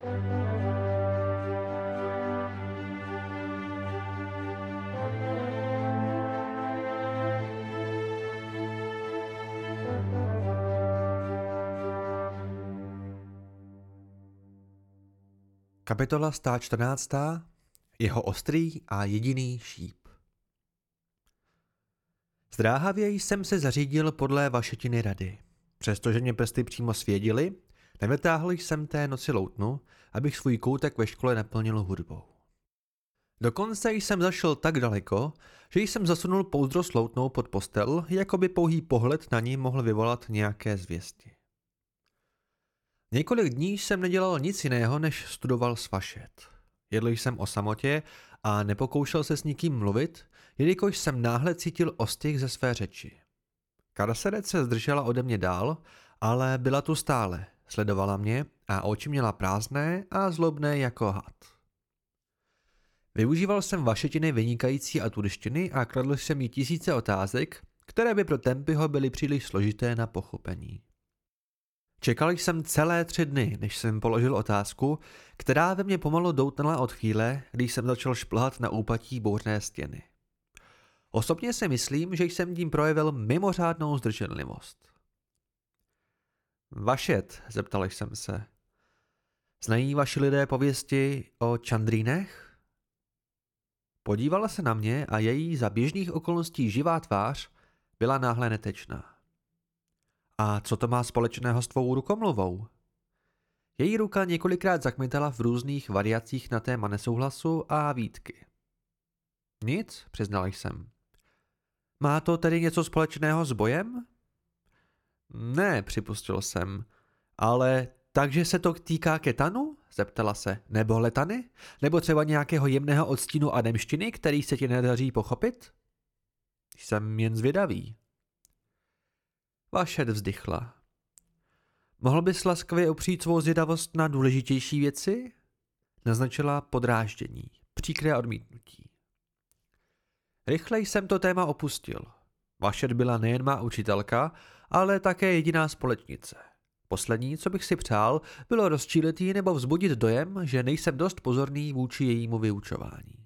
Kapitola 114. Jeho ostrý a jediný šíp. Zdráhavě jsem se zařídil podle vašetiny rady. Přestože mě prsty přímo svědily, nevytáhl jsem té noci loutnu, abych svůj koutek ve škole naplnil hudbou. Dokonce jsem zašel tak daleko, že jsem zasunul pouzdro s loutnou pod postel, jako by pouhý pohled na ní mohl vyvolat nějaké zvěsti. Několik dní jsem nedělal nic jiného, než studoval svašet. Jedl jsem o samotě a nepokoušel se s nikým mluvit, jelikož jsem náhle cítil ostych ze své řeči. Karasedec se zdržela ode mě dál, ale byla tu stále, sledovala mě a oči měla prázdné a zlobné jako had. Využíval jsem vašetiny vynikající a turištiny a kladl jsem jí tisíce otázek, které by pro Tempyho byly příliš složité na pochopení. Čekal jsem celé tři dny, než jsem položil otázku, která ve mně pomalu doutnala od chvíle, když jsem začal šplhat na úpatí bouřné stěny. Osobně si myslím, že jsem tím projevil mimořádnou zdrženlivost. Vašet, zeptal jsem se. Znají vaši lidé pověsti o čandrínech? Podívala se na mě a její za běžných okolností živá tvář byla náhle netečná. A co to má společného s tvou rukomluvou? Její ruka několikrát zakmitala v různých variacích na téma nesouhlasu a výtky. Nic, přiznal jsem. Má to tedy něco společného s bojem? Ne, připustil jsem. Ale takže se to týká ketanu? Zeptala se. Nebo letany? Nebo třeba nějakého jemného odstínu ademštiny, který se ti nedaří pochopit? Jsem jen zvědavý. Vašet vzdychla. Mohl bys laskavě opřít svou zvědavost na důležitější věci? Naznačila podráždění, příkré odmítnutí. Rychle jsem to téma opustil. Vašet byla nejen má učitelka, ale také jediná společnice. Poslední, co bych si přál, bylo rozčílit ji nebo vzbudit dojem, že nejsem dost pozorný vůči jejímu vyučování.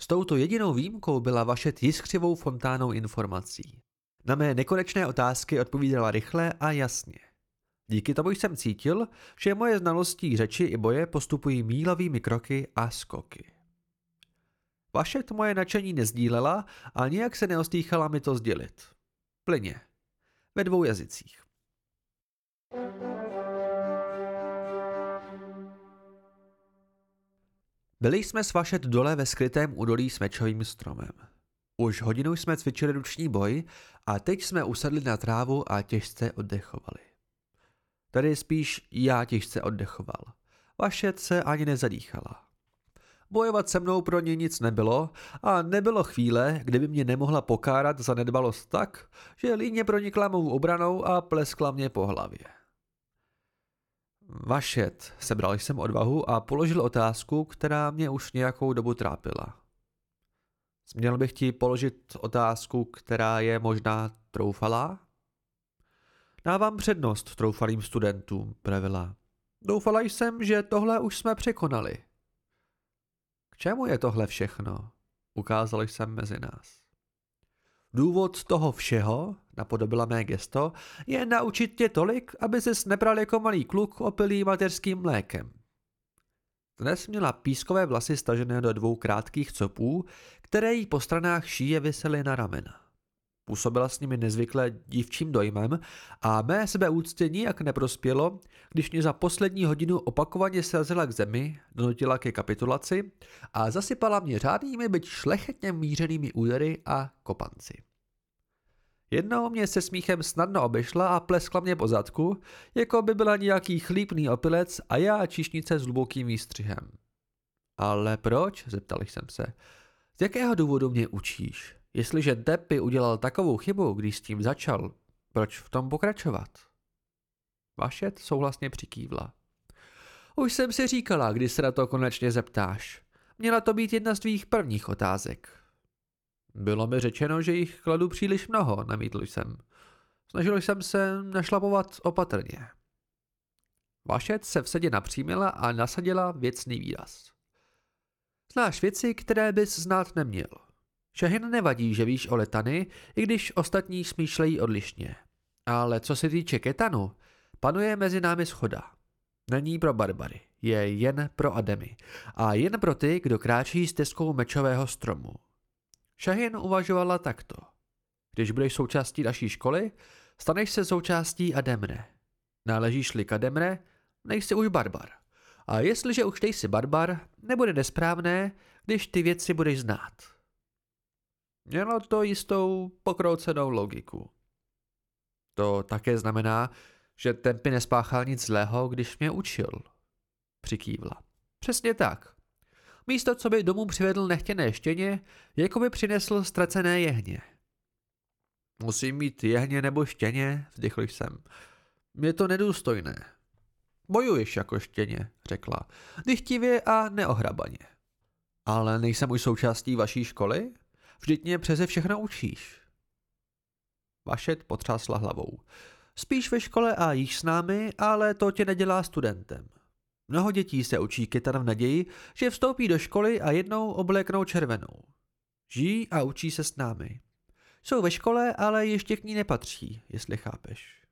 S touto jedinou výjimkou byla Vašet jiskřivou fontánou informací. Na mé nekonečné otázky odpovídala rychle a jasně. Díky tomu jsem cítil, že moje znalosti řeči i boje postupují mílovými kroky a skoky. Vašet moje nadšení nezdílela a nijak se neostýchala mi to sdělit. Plyně. Ve dvou jazycích. Byli jsme s Vašet dole ve skrytém údolí s mečovým stromem. Už hodinu jsme cvičili ruční boj a teď jsme usedli na trávu a těžce oddechovali. Tady spíš já těžce oddechoval. Vašet se ani nezadýchala. Bojovat se mnou pro ně nic nebylo a nebylo chvíle, kdyby mě nemohla pokárat za nedbalost tak, že líně pronikla mou obranou a pleskla mě po hlavě. Vašet, sebral jsem odvahu a položil otázku, která mě už nějakou dobu trápila. Směl bych ti položit otázku, která je možná troufalá? Dávám přednost troufalým studentům, pravila. Doufala jsem, že tohle už jsme překonali. Čemu je tohle všechno? Ukázal jsem mezi nás. Důvod toho všeho, napodobila mé gesto, je naučit tě tolik, aby ses nebral jako malý kluk opilý mateřským mlékem. Dnes měla pískové vlasy stažené do dvou krátkých copů, které jí po stranách šíje visely na ramena. Působila s nimi nezvykle dívčím dojmem a mé sebeúctě nijak neprospělo, když mě za poslední hodinu opakovaně srazila k zemi, donutila ke kapitulaci a zasypala mě řádnými, byť šlechetně mířenými údery a kopanci. Jednou mě se smíchem snadno obešla a pleskla mě po zadku, jako by byla nějaký chlípný opilec a já čišnice s hlubokým výstřihem. Ale proč? zeptal jsem se. Z jakého důvodu mě učíš? Jestliže Deppy udělal takovou chybu, když s tím začal, proč v tom pokračovat? Vašet souhlasně přikývla. Už jsem si říkala, kdy se na to konečně zeptáš. Měla to být jedna z tvých prvních otázek. Bylo mi řečeno, že jich kladu příliš mnoho, namítl jsem. Snažil jsem se našlapovat opatrně. Vašet se v sedě napřímila a nasadila věcný výraz. Znáš věci, které bys znát neměl. Šahin nevadí, že víš o letany, i když ostatní smýšlejí odlišně. Ale co se týče ketanu, panuje mezi námi schoda. Není pro barbary, je jen pro Ademy a jen pro ty, kdo kráčí stezkou mečového stromu. Šahin uvažovala takto. Když budeš součástí naší školy, staneš se součástí Ademre. Náležíš-li k Ademre, nejsi už barbar. A jestliže už nejsi barbar, nebude nesprávné, když ty věci budeš znát. Mělo to jistou pokroucenou logiku. To také znamená, že Tempy nespáchal nic zlého, když mě učil. Přikývla. Přesně tak. Místo, co by domů přivedl nechtěné štěně, jako by přinesl ztracené jehně. Musím mít jehně nebo štěně, vzdychl jsem. Je to nedůstojné. Bojuješ jako štěně, řekla. Dychtivě a neohrabaně. Ale nejsem už součástí vaší školy? Vždyť mě přeze všechno učíš. Vašet potřásla hlavou. Spíš ve škole a jíš s námi, ale to tě nedělá studentem. Mnoho dětí se učí kytar v naději, že vstoupí do školy a jednou obléknou červenou. Žijí a učí se s námi. Jsou ve škole, ale ještě k ní nepatří, jestli chápeš.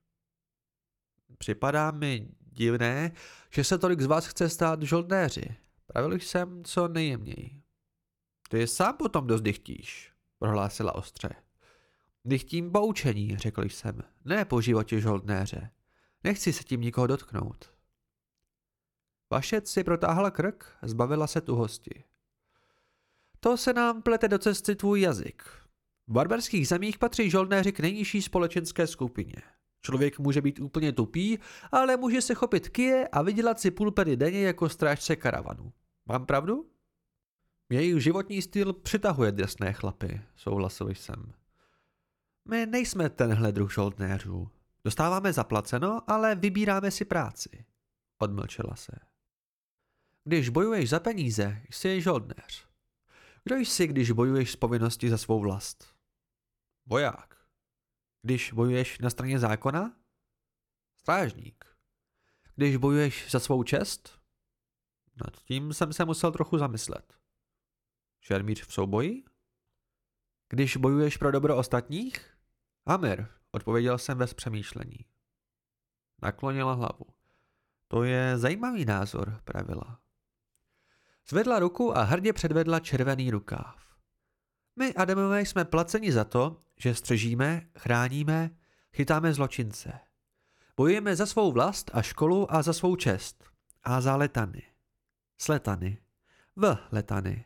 Připadá mi divné, že se tolik z vás chce stát žoldnéři. Pravil jsem co nejjemněji. Ty sám potom dost dychtíš, prohlásila ostře. Dychtím poučení, řekl jsem, ne po životě žoldnéře. Nechci se tím nikoho dotknout. Vašec si protáhla krk, zbavila se tuhosti. To se nám plete do cesty tvůj jazyk. V barbarských zemích patří žoldnéři k nejnižší společenské skupině. Člověk může být úplně tupý, ale může se chopit kije a vydělat si půl pedy denně jako strážce karavanu. Mám pravdu? Jejich životní styl přitahuje drsné chlapy, souhlasil jsem. My nejsme tenhle druh žoldnéřů. Dostáváme zaplaceno, ale vybíráme si práci. Odmlčela se. Když bojuješ za peníze, jsi žoldnéř. Kdo jsi, když bojuješ z povinnosti za svou vlast? Voják. Když bojuješ na straně zákona? Strážník. Když bojuješ za svou čest? Nad tím jsem se musel trochu zamyslet. Šermíř v souboji? Když bojuješ pro dobro ostatních? Amir, odpověděl jsem bez přemýšlení. Naklonila hlavu. To je zajímavý názor, pravila. Zvedla ruku a hrdě předvedla červený rukáv. My, Adamové, jsme placeni za to, že střežíme, chráníme, chytáme zločince. Bojujeme za svou vlast a školu a za svou čest. A za letany. S letany. V letany.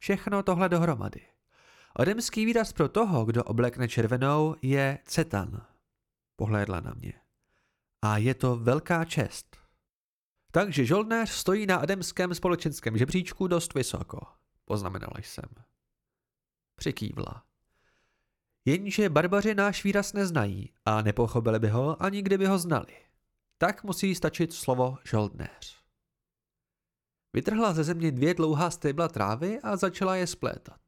Všechno tohle dohromady. Odemský výraz pro toho, kdo oblekne červenou, je cetan. Pohlédla na mě. A je to velká čest. Takže žoldnéř stojí na ademském společenském žebříčku dost vysoko, poznamenala jsem. Přikývla. Jenže barbaři náš výraz neznají a nepochopili by ho, ani kdyby ho znali. Tak musí stačit slovo žoldnéř. Vytrhla ze země dvě dlouhá stébla trávy a začala je splétat.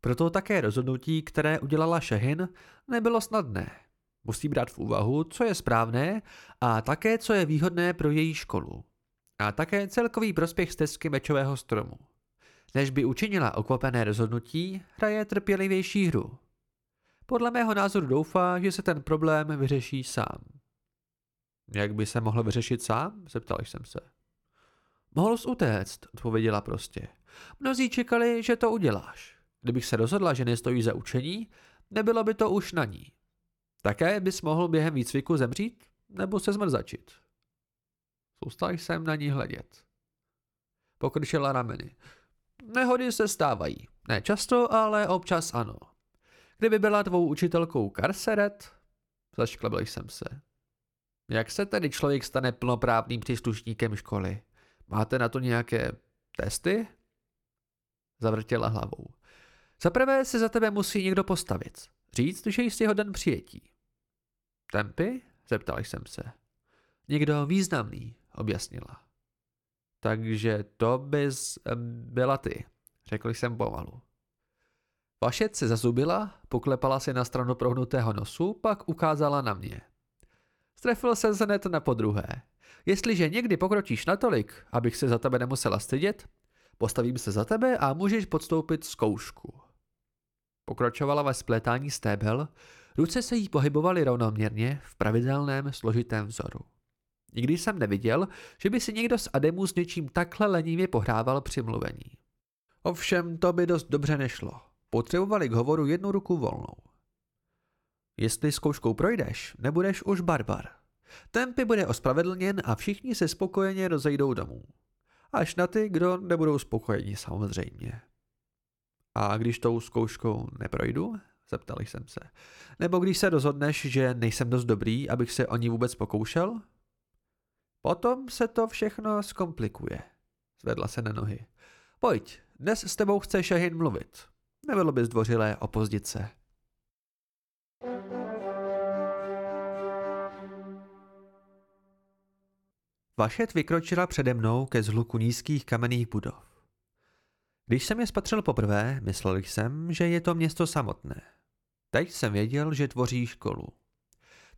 Proto také rozhodnutí, které udělala Šehin, nebylo snadné. Musí brát v úvahu, co je správné a také, co je výhodné pro její školu. A také celkový prospěch stezky mečového stromu. Než by učinila okvapené rozhodnutí, hraje trpělivější hru. Podle mého názoru doufá, že se ten problém vyřeší sám. Jak by se mohl vyřešit sám? Zeptal jsem se. Mohl jsi utéct, odpověděla prostě. Mnozí čekali, že to uděláš. Kdybych se rozhodla, že nestojí za učení, nebylo by to už na ní. Také bys mohl během výcviku zemřít nebo se zmrzačit. Zůstal jsem na ní hledět. Pokrčila rameny. Nehody se stávají. Ne často, ale občas ano. Kdyby byla tvou učitelkou Karseret, zašklebil jsem se. Jak se tedy člověk stane plnoprávným příslušníkem školy? Máte na to nějaké testy? Zavrtěla hlavou. Zaprvé se za tebe musí někdo postavit. Říct, že jsi hoden přijetí. Tempy? Zeptal jsem se. Někdo významný, objasnila. Takže to bys byla ty, řekl jsem pomalu. Vašet se zazubila, poklepala se na stranu prohnutého nosu, pak ukázala na mě. Strefil se hned na podruhé. Jestliže někdy pokročíš natolik, abych se za tebe nemusela stydět, postavím se za tebe a můžeš podstoupit zkoušku. Pokračovala ve splétání stébel, ruce se jí pohybovaly rovnoměrně v pravidelném složitém vzoru. Nikdy jsem neviděl, že by si někdo z Ademu s něčím takhle lenivě pohrával při mluvení. Ovšem to by dost dobře nešlo. Potřebovali k hovoru jednu ruku volnou. Jestli zkouškou projdeš, nebudeš už barbar. Tempy bude ospravedlněn a všichni se spokojeně rozejdou domů. Až na ty, kdo nebudou spokojeni samozřejmě. A když tou zkouškou neprojdu? Zeptal jsem se. Nebo když se rozhodneš, že nejsem dost dobrý, abych se o ní vůbec pokoušel? Potom se to všechno zkomplikuje. Zvedla se na nohy. Pojď, dnes s tebou chce Shahin mluvit. Nebylo by zdvořilé opozdit se. Vašet vykročila přede mnou ke zhluku nízkých kamenných budov. Když jsem je spatřil poprvé, myslel jsem, že je to město samotné. Teď jsem věděl, že tvoří školu.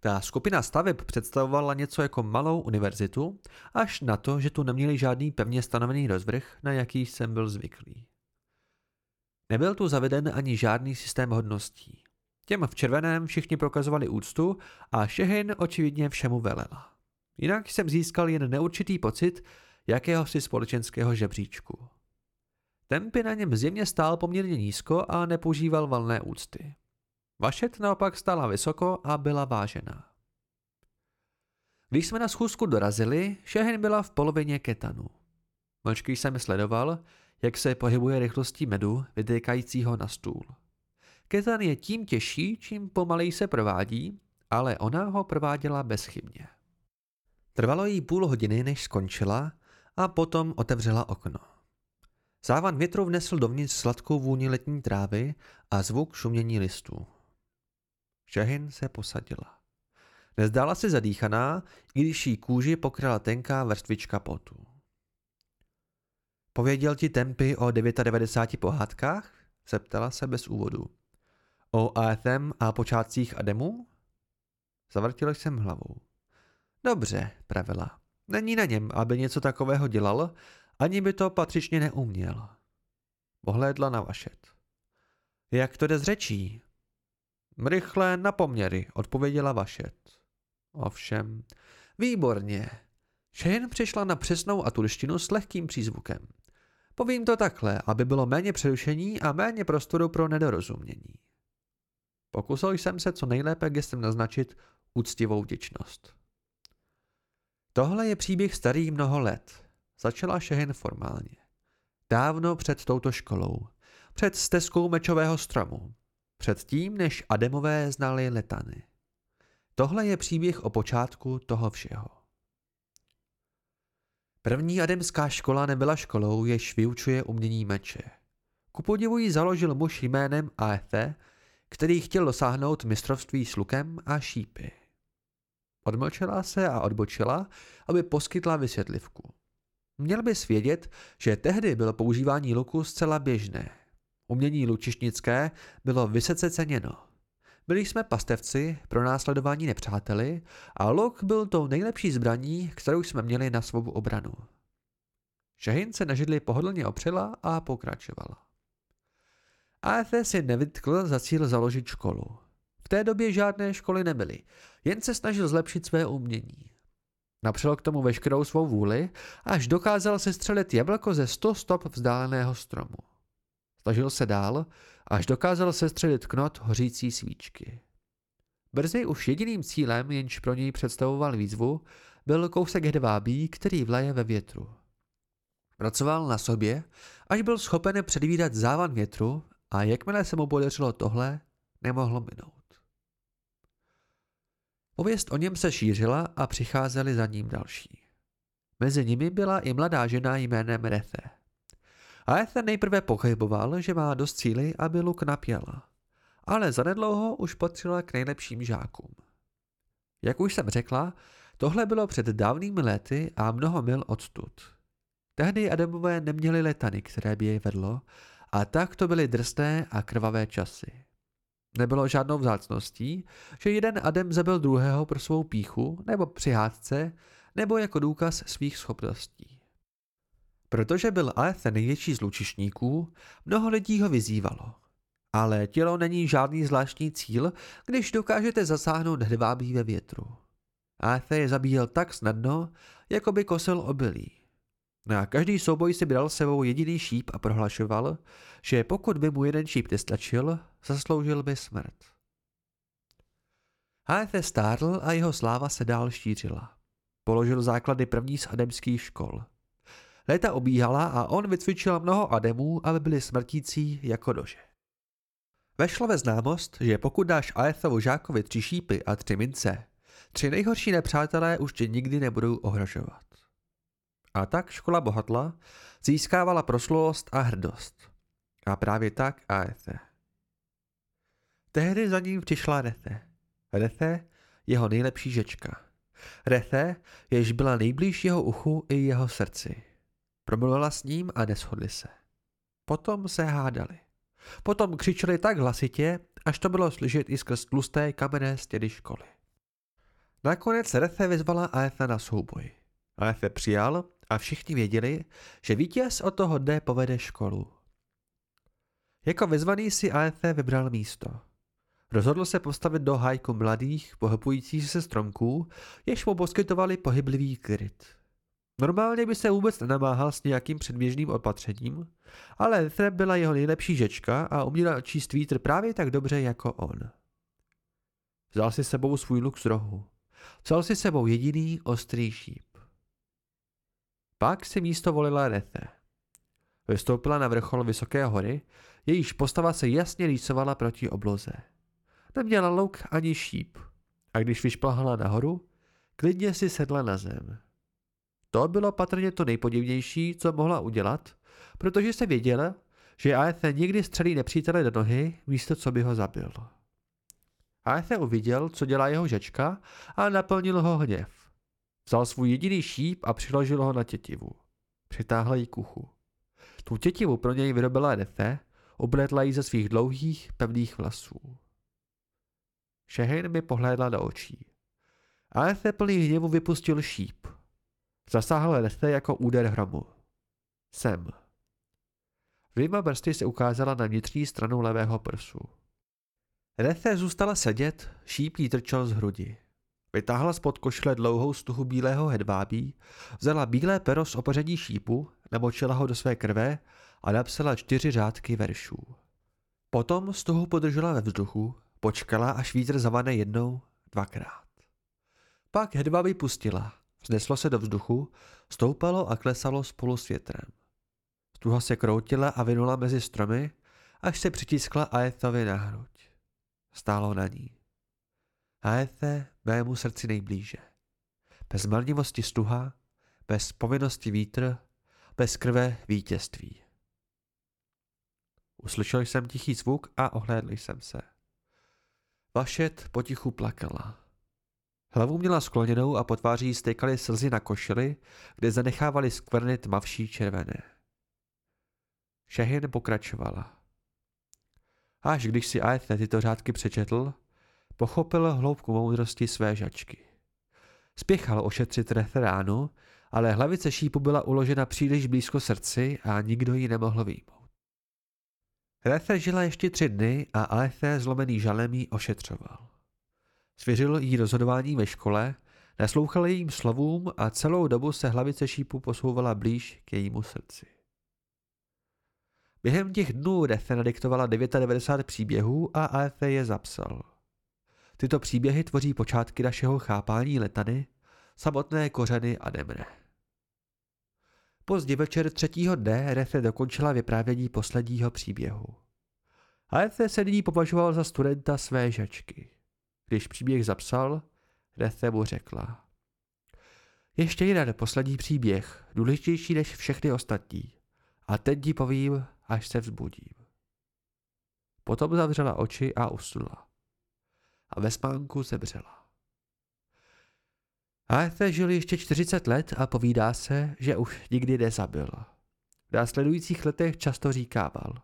Ta skupina staveb představovala něco jako malou univerzitu, až na to, že tu neměli žádný pevně stanovený rozvrh, na jaký jsem byl zvyklý. Nebyl tu zaveden ani žádný systém hodností. Těm v červeném všichni prokazovali úctu a Šehin očividně všemu velela. Jinak jsem získal jen neurčitý pocit jakéhosi společenského žebříčku. Tempy na něm zjevně stál poměrně nízko a nepoužíval valné úcty. Vašet naopak stála vysoko a byla vážená. Když jsme na schůzku dorazili, Šehin byla v polovině ketanu. Mlčky jsem sledoval, jak se pohybuje rychlostí medu vytékajícího na stůl. Ketan je tím těžší, čím pomalej se provádí, ale ona ho prováděla bezchybně. Trvalo jí půl hodiny, než skončila a potom otevřela okno. Závan větru vnesl dovnitř sladkou vůni letní trávy a zvuk šumění listů. Šahin se posadila. Nezdála se zadýchaná, i když jí kůži pokryla tenká vrstvička potu. Pověděl ti tempy o 99 pohádkách? Zeptala se bez úvodu. O AFM a počátcích Ademu? Zavrtil jsem hlavou. Dobře, pravila. Není na něm, aby něco takového dělal, ani by to patřičně neuměl. Pohlédla na vašet. Jak to jde z řečí? Rychle na poměry, odpověděla vašet. Ovšem, výborně. Shane přišla na přesnou aturštinu s lehkým přízvukem. Povím to takhle, aby bylo méně přerušení a méně prostoru pro nedorozumění. Pokusil jsem se co nejlépe gestem naznačit úctivou vděčnost. Tohle je příběh starý mnoho let, začala Šehin formálně. Dávno před touto školou, před stezkou mečového stromu, před tím, než Ademové znali letany. Tohle je příběh o počátku toho všeho. První ademská škola nebyla školou, jež vyučuje umění meče. Ku podivu ji založil muž jménem Aethe, který chtěl dosáhnout mistrovství s lukem a šípy. Odmlčela se a odbočila, aby poskytla vysvětlivku. Měl bys vědět, že tehdy bylo používání luku zcela běžné. Umění lučišnické bylo vysoce ceněno. Byli jsme pastevci, pro následování nepřáteli a luk byl tou nejlepší zbraní, kterou jsme měli na svou obranu. Šahin se na židli pohodlně opřela a pokračovala. AFE si nevytkl za cíl založit školu. V té době žádné školy nebyly, jen se snažil zlepšit své umění. Napřel k tomu veškerou svou vůli, až dokázal se střelit jablko ze 100 stop vzdáleného stromu. Snažil se dál, až dokázal se střelit knot hořící svíčky. Brzy už jediným cílem, jenž pro něj představoval výzvu, byl kousek hedvábí, který vlaje ve větru. Pracoval na sobě, až byl schopen předvídat závan větru a jakmile se mu podařilo tohle, nemohlo minout. Pověst o něm se šířila a přicházeli za ním další. Mezi nimi byla i mladá žena jménem Rethe. A Ethe nejprve pochyboval, že má dost síly, aby luk napěla. Ale zanedlouho už patřila k nejlepším žákům. Jak už jsem řekla, tohle bylo před dávnými lety a mnoho mil odtud. Tehdy Adamové neměli letany, které by jej vedlo, a tak to byly drsné a krvavé časy. Nebylo žádnou vzácností, že jeden Adem zabil druhého pro svou píchu nebo při hádce, nebo jako důkaz svých schopností. Protože byl Aether největší z lučišníků, mnoho lidí ho vyzývalo. Ale tělo není žádný zvláštní cíl, když dokážete zasáhnout hedvábí ve větru. Aether je zabíjel tak snadno, jako by kosil obilí. Na každý souboj si bral sebou jediný šíp a prohlašoval, že pokud by mu jeden šíp nestačil, zasloužil by smrt. Aether stárl a jeho sláva se dál šířila. Položil základy první z ademských škol. Léta obíhala a on vycvičil mnoho ademů, aby byli smrtící jako dože. Vešlo ve známost, že pokud dáš Aethovu žákovi tři šípy a tři mince, tři nejhorší nepřátelé už tě nikdy nebudou ohrožovat. A tak škola bohatla získávala proslulost a hrdost. A právě tak Aethe. Tehdy za ním přišla Rethe. Rethe, jeho nejlepší žečka. Rethe, jež byla nejblíž jeho uchu i jeho srdci. Promluvila s ním a neschodli se. Potom se hádali. Potom křičeli tak hlasitě, až to bylo slyšet i skrz tlusté kamenné stěny školy. Nakonec Rethe vyzvala Aetha na souboj. Aethe přijal a všichni věděli, že vítěz od toho dne povede školu. Jako vyzvaný si Aethe vybral místo. Rozhodl se postavit do hajku mladých, pohybujících se stromků, jež mu poskytovali pohyblivý kryt. Normálně by se vůbec nenamáhal s nějakým předběžným opatřením, ale Ethre byla jeho nejlepší žečka a uměla číst vítr právě tak dobře jako on. Vzal si sebou svůj luk z rohu. Vzal si sebou jediný ostrý šíp. Pak si místo volila Rethe. Vystoupila na vrchol vysoké hory, jejíž postava se jasně rýsovala proti obloze. Neměla louk ani šíp a když vyšplhala nahoru, klidně si sedla na zem. To bylo patrně to nejpodivnější, co mohla udělat, protože se věděla, že Aethe nikdy střelí nepřítele do nohy, místo co by ho zabil. Aethe uviděl, co dělá jeho žečka a naplnil ho hněv. Vzal svůj jediný šíp a přiložil ho na tětivu. Přitáhl ji k uchu. Tu tětivu pro něj vyrobila Aethe, obletla ji ze svých dlouhých, pevných vlasů. Šehin mi pohlédla do očí. Aethe plný hněvu vypustil šíp. Zasáhl Rethe jako úder hromu. Sem. Dvěma brsty se ukázala na vnitřní stranu levého prsu. Rethe zůstala sedět, šíp jí trčel z hrudi. Vytáhla spod košle dlouhou stuhu bílého hedvábí, vzala bílé pero z opořadí šípu, namočila ho do své krve a napsala čtyři řádky veršů. Potom stuhu podržela ve vzduchu, počkala, až vítr zavane jednou, dvakrát. Pak hedvábí pustila Vzneslo se do vzduchu, stoupalo a klesalo spolu s větrem. Stuha se kroutila a vynula mezi stromy, až se přitiskla Aethovi na hruď. Stálo na ní. Aethe mému srdci nejblíže. Bez marnivosti stuha, bez povinnosti vítr, bez krve vítězství. Uslyšel jsem tichý zvuk a ohlédl jsem se. Vašet potichu plakala. Hlavu měla skloněnou a po tváří stékaly slzy na košili, kde zanechávali skvrny tmavší červené. Šehin pokračovala. Až když si Aetne tyto řádky přečetl, pochopil hloubku moudrosti své žačky. Spěchal ošetřit referánu, ale hlavice šípu byla uložena příliš blízko srdci a nikdo ji nemohl výjmout. Rethe žila ještě tři dny a Aethe zlomený žalem ji ošetřoval. Svěřil jí rozhodování ve škole, naslouchal jejím slovům a celou dobu se hlavice šípu posouvala blíž k jejímu srdci. Během těch dnů Refe nadiktovala 99 příběhů a AF je zapsal. Tyto příběhy tvoří počátky našeho chápání letany, samotné kořeny a demre. Pozdě večer třetího dne Refe dokončila vyprávění posledního příběhu. AF se nyní považoval za studenta své žačky. Když příběh zapsal, Rethe mu řekla. Ještě jeden poslední příběh, důležitější než všechny ostatní. A teď ti povím, až se vzbudím. Potom zavřela oči a usnula. A ve spánku zemřela. Aethe žil ještě 40 let a povídá se, že už nikdy nezabil. V následujících letech často říkával.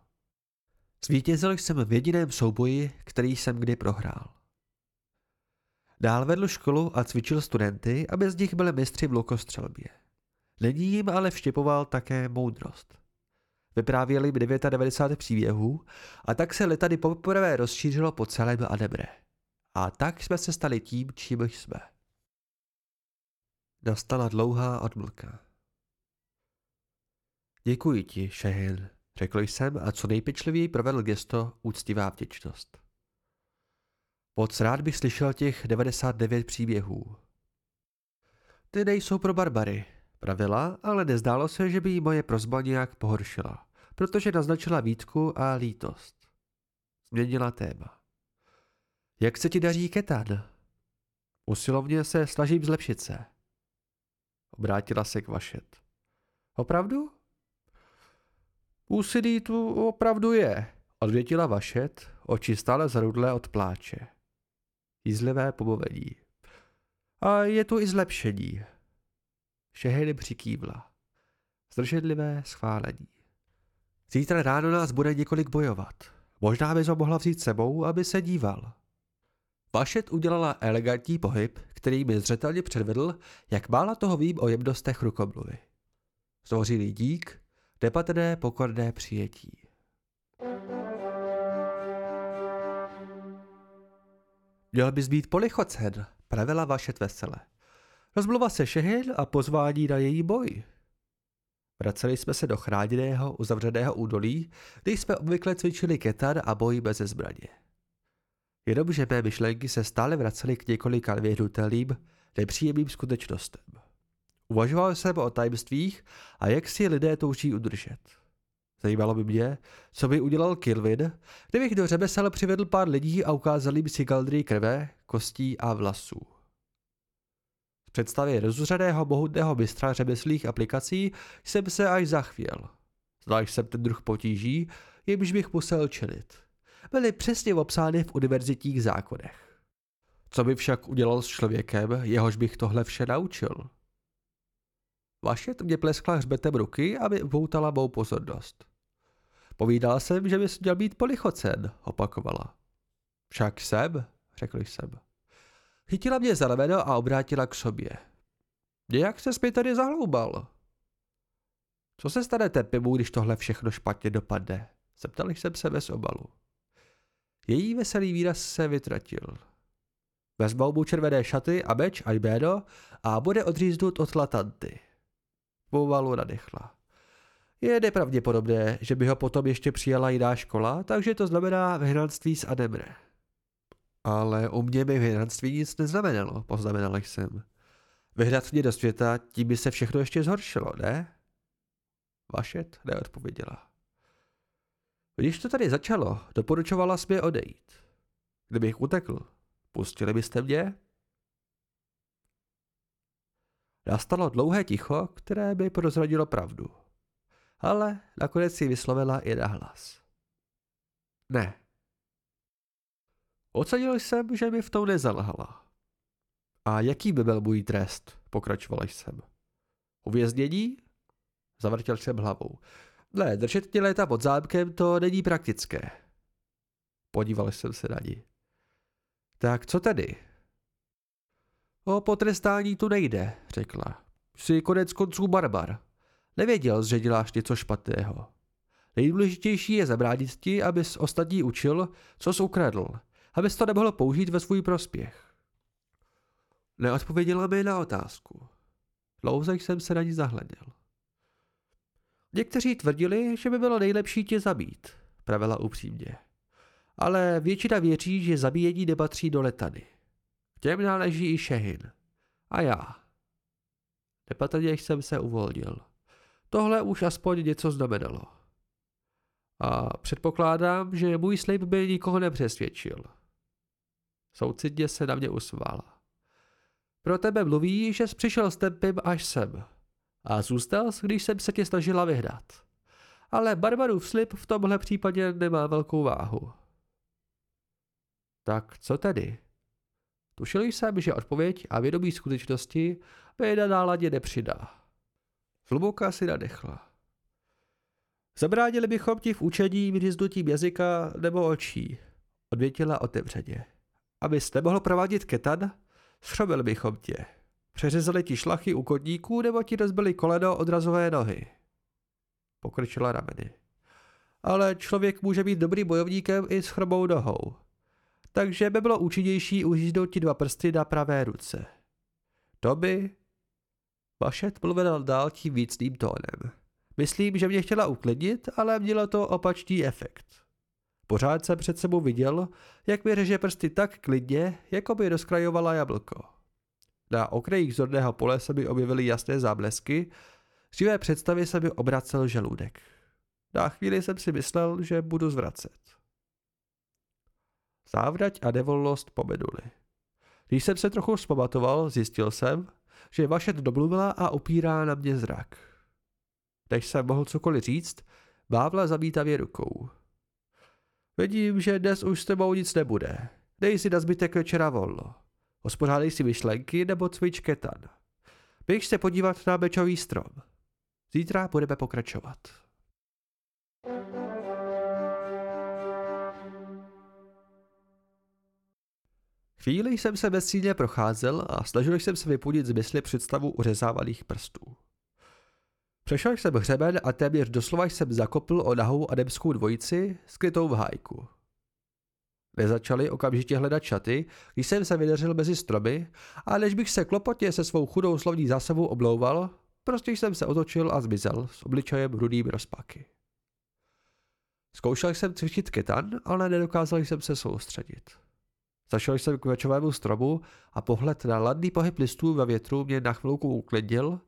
Zvítězil jsem v jediném souboji, který jsem kdy prohrál. Dál vedl školu a cvičil studenty, aby z nich byli mistři v lukostřelbě. Není jim ale vštěpoval také moudrost. Vyprávěli jim 99 příběhů a tak se letady poprvé rozšířilo po celém Adebre. A tak jsme se stali tím, čím jsme. Nastala dlouhá odmlka. Děkuji ti, Šehin, řekl jsem a co nejpečlivěji provedl gesto úctivá vděčnost. Moc rád bych slyšel těch 99 příběhů. Ty nejsou pro barbary, pravila, ale nezdálo se, že by jí moje prozba nějak pohoršila, protože naznačila výtku a lítost. Změnila téma. Jak se ti daří ketan? Usilovně se snažím zlepšit se. Obrátila se k Vašet. Opravdu? Úsilí tu opravdu je, odvětila Vašet, oči stále zarudlé od pláče. Jízlivé pobovení. A je tu i zlepšení. Šehely přikývla. Zdrženlivé schválení. Zítra ráno nás bude několik bojovat. Možná bys ho mohla vzít sebou, aby se díval. Vašet udělala elegantní pohyb, který mi zřetelně předvedl, jak mála toho vím o jemnostech rukomluvy. Zdvořilý dík, nepatrné pokorné přijetí. Měl bys být polichocen, pravila Vašet vesele. Rozmluva se šehil a pozvání na její boj. Vraceli jsme se do chráněného, uzavřeného údolí, kde jsme obvykle cvičili ketar a boj bez zbraně. Jenomže mé myšlenky se stále vracely k několika vyhnutelným, nepříjemným skutečnostem. Uvažoval jsem o tajemstvích a jak si lidé touží udržet. Zajímalo by mě, co by udělal Kilvin, kdybych do řemesel přivedl pár lidí a ukázal jim si galdry krve, kostí a vlasů. V představě rozuřeného mohutného mistra řemeslých aplikací jsem se až zachvěl. Zvlášť jsem ten druh potíží, jimž bych musel čelit. Byly přesně obsány v univerzitních zákonech. Co by však udělal s člověkem, jehož bych tohle vše naučil? Vašet mě pleskla hřbetem ruky, aby upoutala mou pozornost. Povídala jsem, že bys měl být polichocen, opakovala. Však jsem, řekl jsem. Chytila mě za rameno a obrátila k sobě. Nějak se mi tady zahloubal. Co se stane Tepimu, když tohle všechno špatně dopadne? Zeptal jsem se bez obalu. Její veselý výraz se vytratil. Vezmou mu červené šaty a meč a jméno a bude odříznut od latanty. Pomalu nadechla. Je nepravděpodobné, že by ho potom ještě přijala jiná škola, takže to znamená vyhnanství z Ademre. Ale u mě by vyhnanství nic neznamenalo, poznamenal jsem. Vyhnat mě do světa, tím by se všechno ještě zhoršilo, ne? Vašet neodpověděla. Když to tady začalo, doporučovala jsi mě odejít. Kdybych utekl, pustili byste mě? Nastalo dlouhé ticho, které by prozradilo pravdu. Ale nakonec si vyslovila i hlas. Ne. Ocenil jsem, že mi v tom nezalhala. A jaký by byl můj trest? Pokračoval jsem. Uvěznění? Zavrtěl jsem hlavou. Ne, držet tě léta pod zámkem to není praktické. Podíval jsem se na ní. Tak co tedy? O potrestání tu nejde, řekla. Jsi konec konců barbar. Nevěděl, že děláš něco špatného. Nejdůležitější je zabránit ti, abys ostatní učil, co jsi ukradl, abys to nemohl použít ve svůj prospěch. Neodpověděla mi na otázku. Dlouze jsem se na ní zahleděl. Někteří tvrdili, že by bylo nejlepší tě zabít, pravila upřímně. Ale většina věří, že zabíjení nepatří do letany. K těm náleží i Šehin. A já. Nepatrně jsem se uvolnil. Tohle už aspoň něco znamenalo. A předpokládám, že můj slib by nikoho nepřesvědčil. Soucitně se na mě usmála. Pro tebe mluví, že jsi přišel s tempem až sem. A zůstal když jsem se tě snažila vyhrát. Ale Barbarův slib v tomhle případě nemá velkou váhu. Tak co tedy? Tušil jsem, že odpověď a vědomí skutečnosti by na náladě nepřidá. Hluboká si nadechla. Zabránili bychom ti v učení vyříznutím jazyka nebo očí, odvětila otevřeně. Abys nemohl provádět ketan, Schřobili bychom tě. Přeřezali ti šlachy u kotníků nebo ti rozbili koleno odrazové nohy. Pokrčila rameny. Ale člověk může být dobrý bojovníkem i s chrobou nohou. Takže by bylo účinnější uříznout ti dva prsty na pravé ruce. To by... Vašet mluvil dál tím vícným tónem. Myslím, že mě chtěla uklidnit, ale mělo to opačný efekt. Pořád jsem před sebou viděl, jak mi řeže prsty tak klidně, jako by rozkrajovala jablko. Na okrajích zorného pole se mi objevily jasné záblesky, z živé představy se mi obracel žaludek. Na chvíli jsem si myslel, že budu zvracet. Závrať a nevolnost pomenuli. Když jsem se trochu vzpamatoval, zjistil jsem, že vaše domluvila a opírá na mě zrak. Než jsem mohl cokoliv říct, bávla zamítavě rukou. Vidím, že dnes už s tebou nic nebude. Dej si na zbytek večera volno. Ospořádej si myšlenky nebo cvič ketan. Běž se podívat na bečový strom. Zítra budeme pokračovat. Chvíli jsem se bezcílně procházel a snažil jsem se vypudit z mysli představu uřezávaných prstů. Přešel jsem hřeben a téměř doslova jsem zakopl o nahou ademskou dvojici, skrytou v hájku. Nezačali okamžitě hledat šaty, když jsem se vydařil mezi stromy a než bych se klopotně se svou chudou slovní zásobou oblouval, prostě jsem se otočil a zmizel s obličejem rudým rozpaky. Zkoušel jsem cvičit ketan, ale nedokázal jsem se soustředit. Zašel jsem k večovému stromu a pohled na ladný pohyb listů ve větru mě na chvilku uklidnil,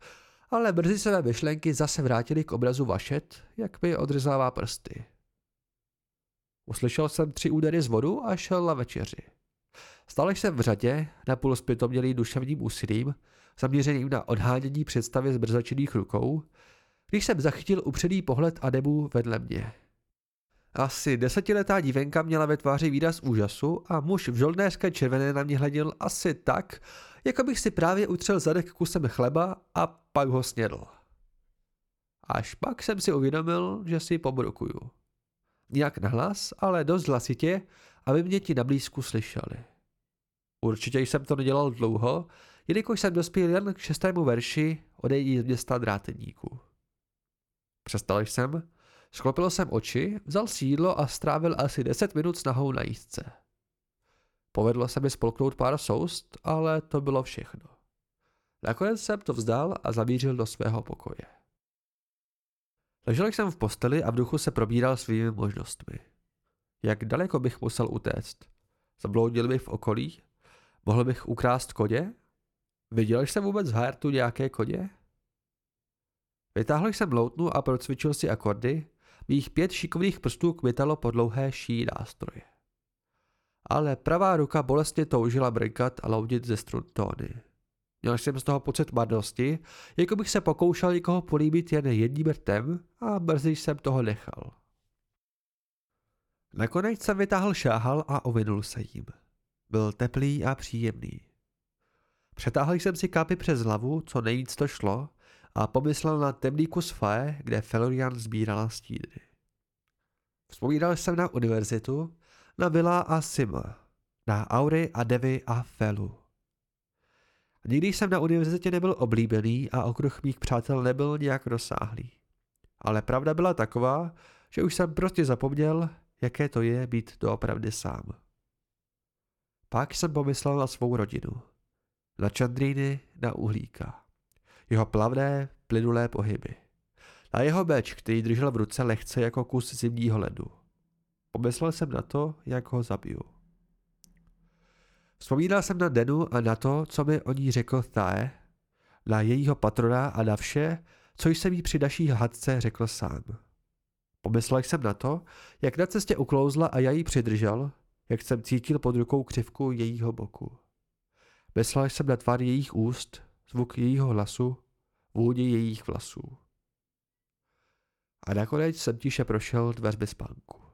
ale brzy se mé myšlenky zase vrátily k obrazu vašet, jak mi odřezává prsty. Uslyšel jsem tři údery z vodu a šel na večeři. Stal jsem v řadě, napůl zpětomělý duševním úsilím, zaměřeným na odhánění představy z brzačených rukou, když jsem zachytil upředný pohled Ademu vedle mě. Asi desetiletá dívenka měla ve tváři výraz úžasu a muž v žoldnéřské červené na mě hleděl asi tak, jako bych si právě utřel zadek kusem chleba a pak ho snědl. Až pak jsem si uvědomil, že si pobrukuju. Nějak nahlas, ale dost hlasitě, aby mě ti na blízku slyšeli. Určitě jsem to nedělal dlouho, jelikož jsem dospěl jen k šestému verši odejít z města dráteníků. Přestal jsem, sklopil jsem oči, vzal si jídlo a strávil asi deset minut snahou na jízdce. Povedlo se mi spolknout pár soust, ale to bylo všechno. Nakonec jsem to vzdal a zamířil do svého pokoje. Ležel jsem v posteli a v duchu se probíral svými možnostmi. Jak daleko bych musel utéct? Zabloudil bych v okolí? Mohl bych ukrást kodě? Viděl jsem vůbec v Hartu nějaké kodě? Vytáhl jsem loutnu a procvičil si akordy, mých pět šikovných prstů kmitalo po dlouhé ší nástroje. Ale pravá ruka bolestně toužila brnkat a loudit ze strun tóny. Měl jsem z toho pocit marnosti, jako bych se pokoušel někoho políbit jen jedním rtem a brzy jsem toho nechal. Nakonec jsem vytáhl šáhal a ovinul se jim. Byl teplý a příjemný. Přetáhl jsem si kápy přes hlavu, co nejvíc to šlo, a pomyslel na temný kus faje, kde Felorian sbírala stíny. Vzpomínal jsem na univerzitu, na Vila a Sima, na Aury a Devy a Felu. Nikdy jsem na univerzitě nebyl oblíbený a okruh mých přátel nebyl nějak rozsáhlý. Ale pravda byla taková, že už jsem prostě zapomněl, jaké to je být doopravdy sám. Pak jsem pomyslel na svou rodinu. Na Čandrýny, na uhlíka. Jeho plavné, plynulé pohyby. Na jeho beč, který držel v ruce lehce jako kus zimního ledu. Pomyslel jsem na to, jak ho zabiju. Vzpomínal jsem na Denu a na to, co mi o ní řekl Thae, na jejího patrona a na vše, co jsem jí při naší hadce řekl sám. Pomyslel jsem na to, jak na cestě uklouzla a já ji přidržel, jak jsem cítil pod rukou křivku jejího boku. Myslel jsem na tvar jejich úst, zvuk jejího hlasu, vůni jejich vlasů. A nakonec jsem tiše prošel dveřmi spánku.